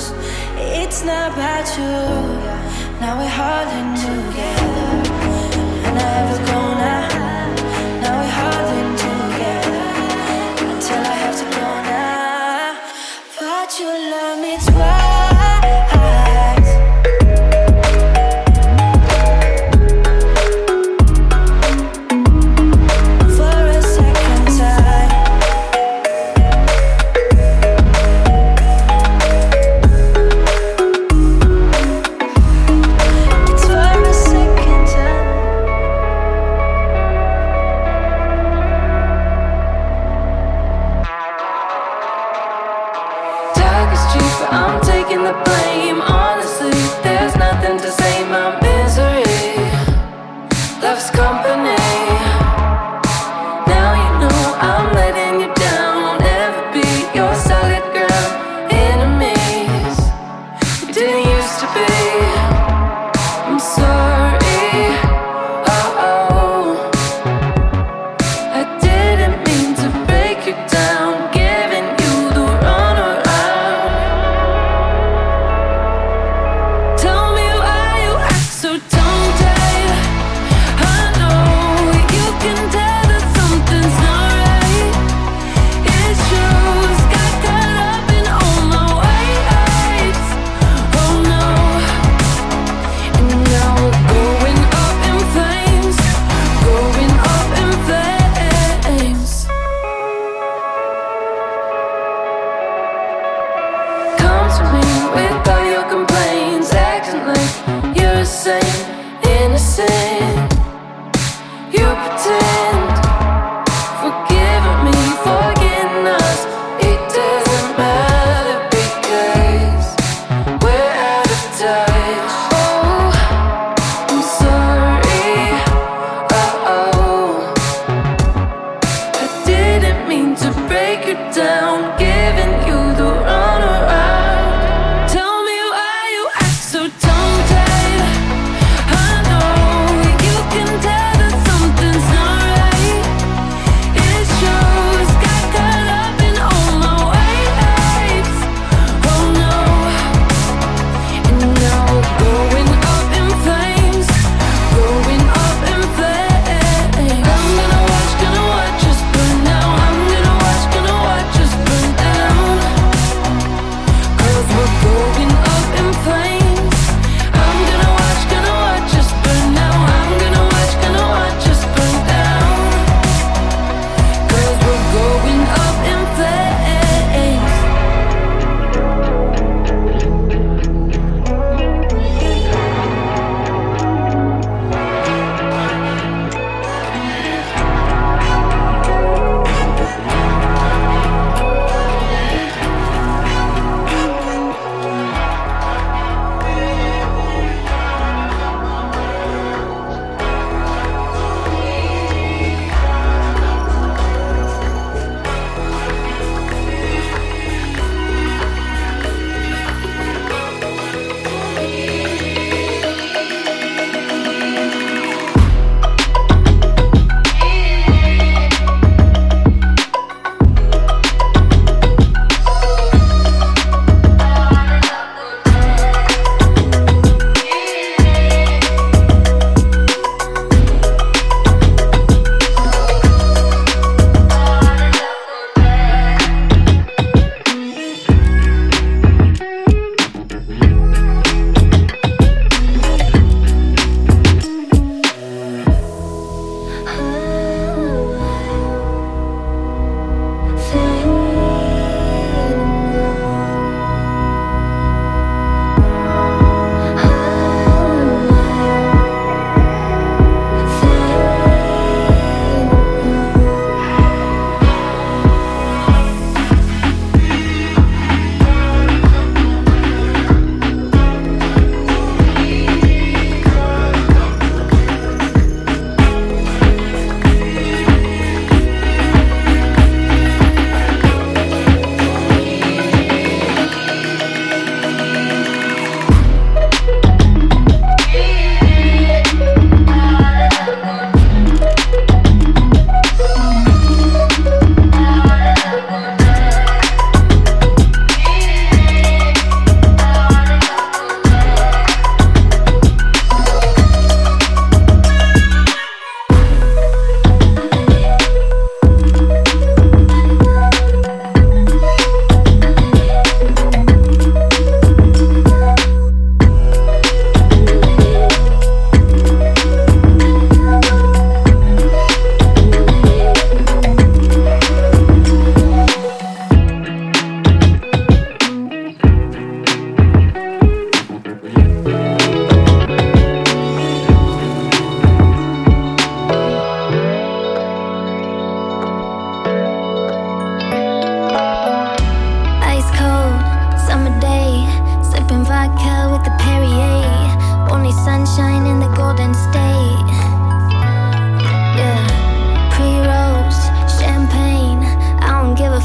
close. It's not about you. Now we're hardly together. And I have a grown out.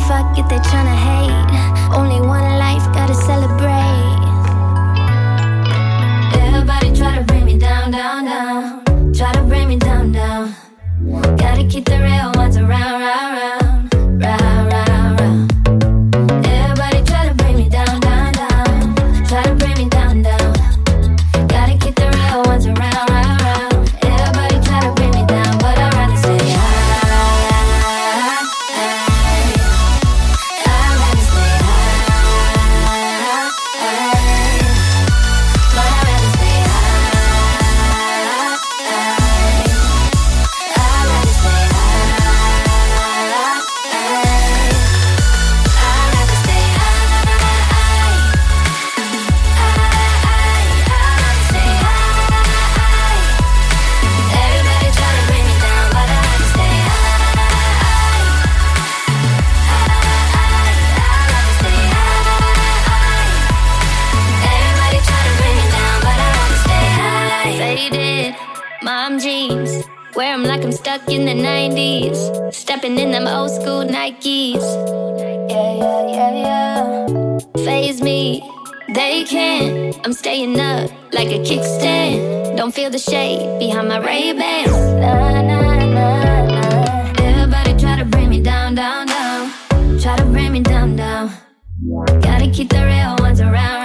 fuck if they tryna hate. Only one life, gotta celebrate. Everybody try to bring me down, down, down. Try to bring me down, down. Gotta keep the real ones around, around. The 90s. Stepping in them old school Nikes. Yeah, yeah, yeah, yeah. Faze me, they can't. I'm staying up like a kickstand. Don't feel the shade behind my Ray-Bans. Nah, nah, nah, nah. Everybody try to bring me down, down, down. Try to bring me down, down. Gotta keep the real ones around,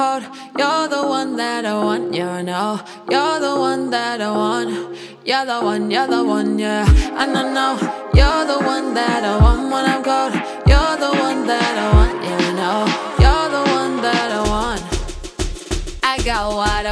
cold. You're the one that I want, you know. You're the one that I want. You're the one, you're the one, yeah. And I know you're the one that I want when I'm cold. You're the one that I want, you know. You're the one that I want. I got what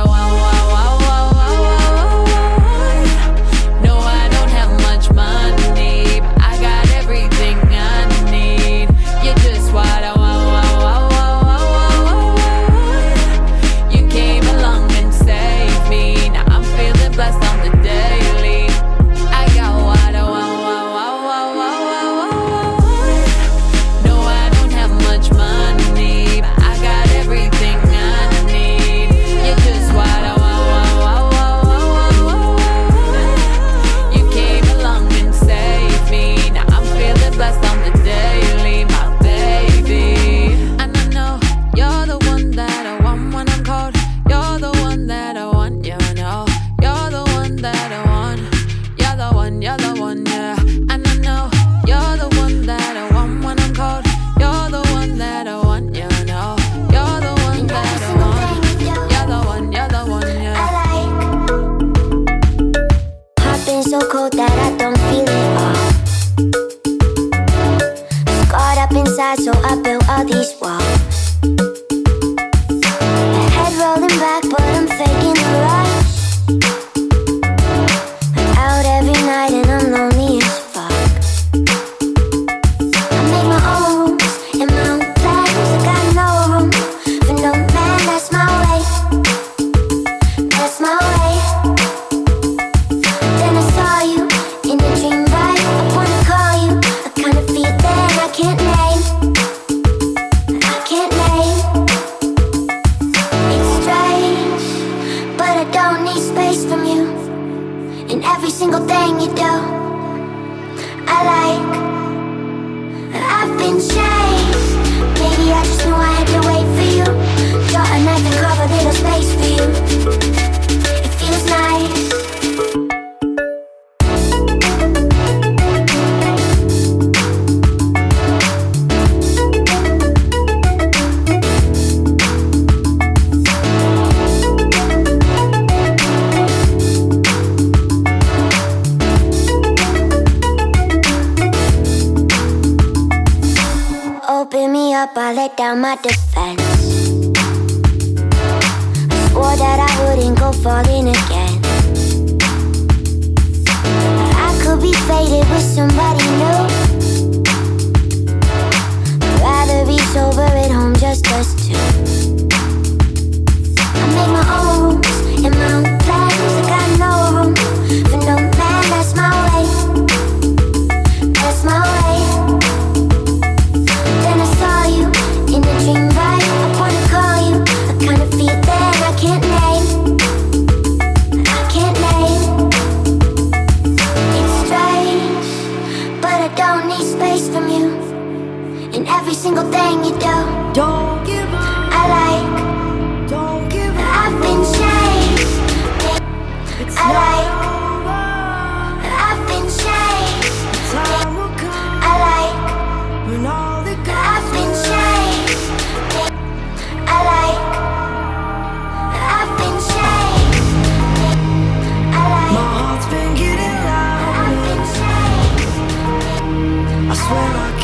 me up, I let down my defense. I swore that I wouldn't go falling again. I could be faded with somebody new. I'd rather be sober at home, just us two. I make my own. when I